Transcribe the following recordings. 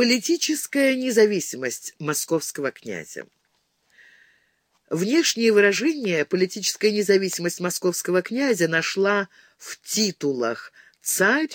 Политическая независимость московского князя. Внешнее выражение политическая независимость московского князя нашла в титулах «царь»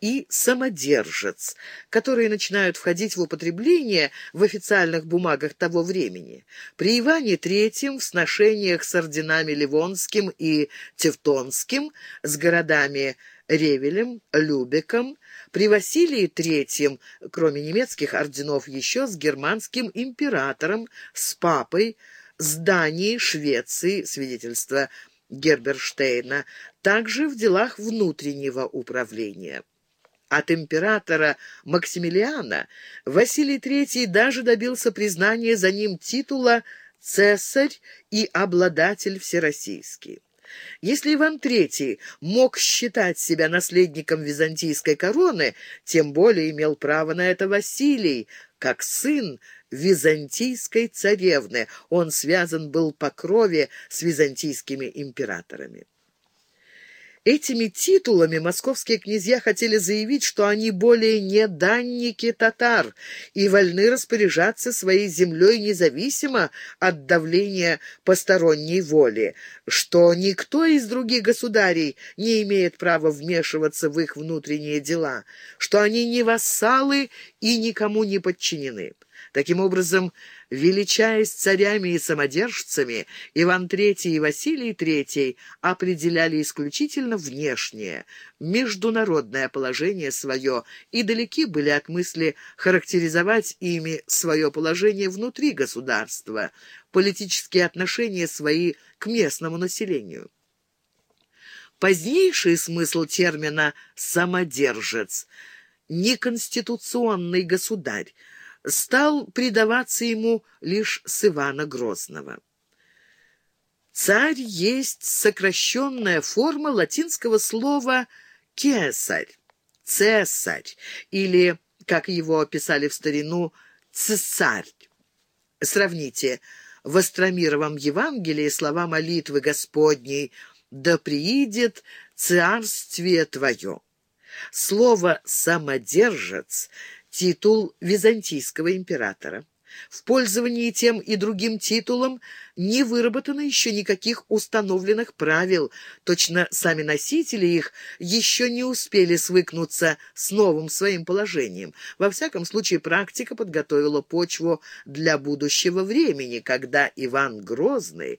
и «самодержец», которые начинают входить в употребление в официальных бумагах того времени. При Иване III в сношениях с орденами Ливонским и Тевтонским, с городами Ревелем, Любеком, при Василии III, кроме немецких орденов, еще с германским императором, с папой, с Данией, Швецией, свидетельство Герберштейна, также в делах внутреннего управления. От императора Максимилиана Василий III даже добился признания за ним титула «Цесарь» и «Обладатель всероссийский». Если Иван III мог считать себя наследником византийской короны, тем более имел право на это Василий, как сын византийской царевны. Он связан был по крови с византийскими императорами. Этими титулами московские князья хотели заявить, что они более не данники татар и вольны распоряжаться своей землей независимо от давления посторонней воли, что никто из других государей не имеет права вмешиваться в их внутренние дела, что они не вассалы и никому не подчинены. Таким образом, величаясь царями и самодержцами, Иван III и Василий III определяли исключительно внешнее, международное положение свое и далеки были от мысли характеризовать ими свое положение внутри государства, политические отношения свои к местному населению. Позднейший смысл термина «самодержец» — неконституционный государь, стал предаваться ему лишь с Ивана Грозного. Царь есть сокращенная форма латинского слова «кесарь», «цесарь» или, как его описали в старину, «цесарь». Сравните в Остромировом Евангелии слова молитвы Господней «Да приидет царствие Твое». Слово «самодержец» титул византийского императора. В пользовании тем и другим титулом не выработано еще никаких установленных правил, точно сами носители их еще не успели свыкнуться с новым своим положением. Во всяком случае, практика подготовила почву для будущего времени, когда Иван Грозный,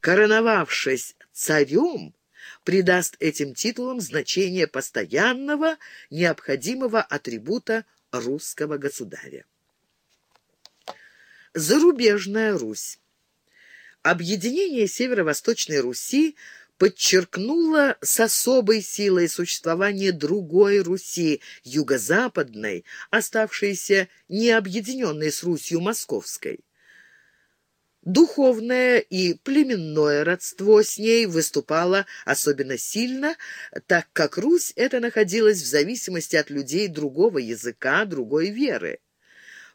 короновавшись царем, придаст этим титулам значение постоянного, необходимого атрибута русского государя. Зарубежная Русь. Объединение Северо-Восточной Руси подчеркнуло с особой силой существование другой Руси, юго-западной, оставшейся необъединенной с Русью Московской. Духовное и племенное родство с ней выступало особенно сильно, так как Русь это находилась в зависимости от людей другого языка, другой веры.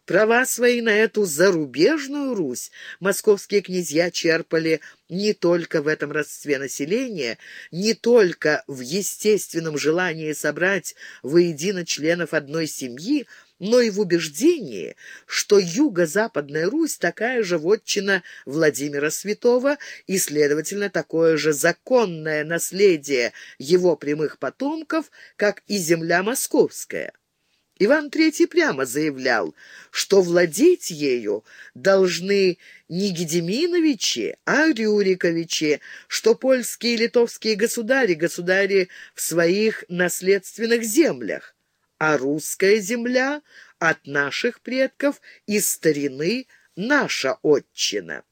Права свои на эту зарубежную Русь московские князья черпали не только в этом родстве населения, не только в естественном желании собрать воедино членов одной семьи, но и в убеждении, что юго-западная Русь такая же вотчина Владимира Святого и, следовательно, такое же законное наследие его прямых потомков, как и земля московская. Иван III прямо заявлял, что владеть ею должны не Гедеминовичи, а Рюриковичи, что польские и литовские государи, государи в своих наследственных землях а русская земля от наших предков из старины наша отчина.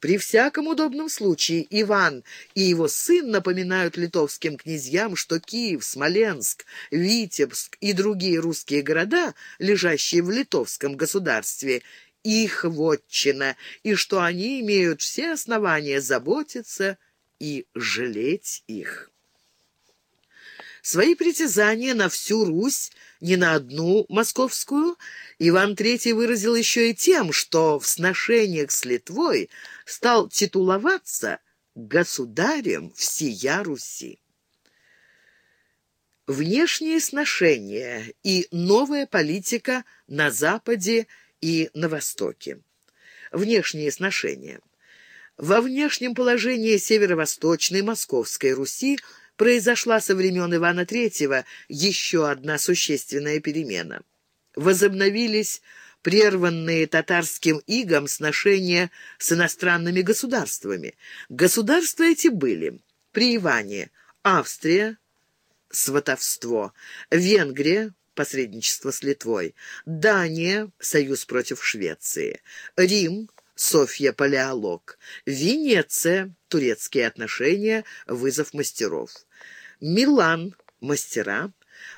При всяком удобном случае Иван и его сын напоминают литовским князьям, что Киев, Смоленск, Витебск и другие русские города, лежащие в литовском государстве, их вотчина, и что они имеют все основания заботиться и жалеть их. Свои притязания на всю Русь, не на одну московскую, Иван III выразил еще и тем, что в сношениях с Литвой стал титуловаться государем всея Руси. внешние сношения и новая политика на Западе и на Востоке. Внешние сношения. Во внешнем положении северо-восточной Московской Руси произошла со времен Ивана III еще одна существенная перемена. Возобновились прерванные татарским игом сношения с иностранными государствами. Государства эти были при Иване Австрия, сватовство, Венгрия, посредничество с Литвой, Дания, союз против Швеции, Рим, Софья Палеолог, Венеция, турецкие отношения, вызов мастеров, Милан, мастера,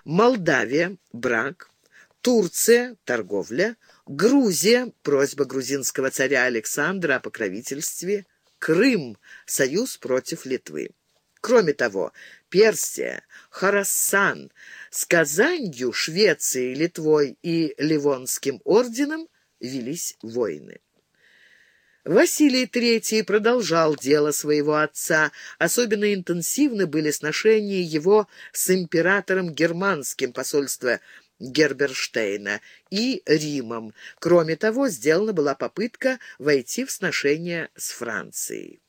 Молдавия, брак, Турция, торговля, Грузия, просьба грузинского царя Александра о покровительстве, Крым, союз против Литвы. Кроме того, Персия, Харассан с Казанью, Швецией, Литвой и Ливонским орденом велись войны. Василий III продолжал дело своего отца. Особенно интенсивны были сношения его с императором германским посольства Герберштейна и Римом. Кроме того, сделана была попытка войти в сношения с Францией.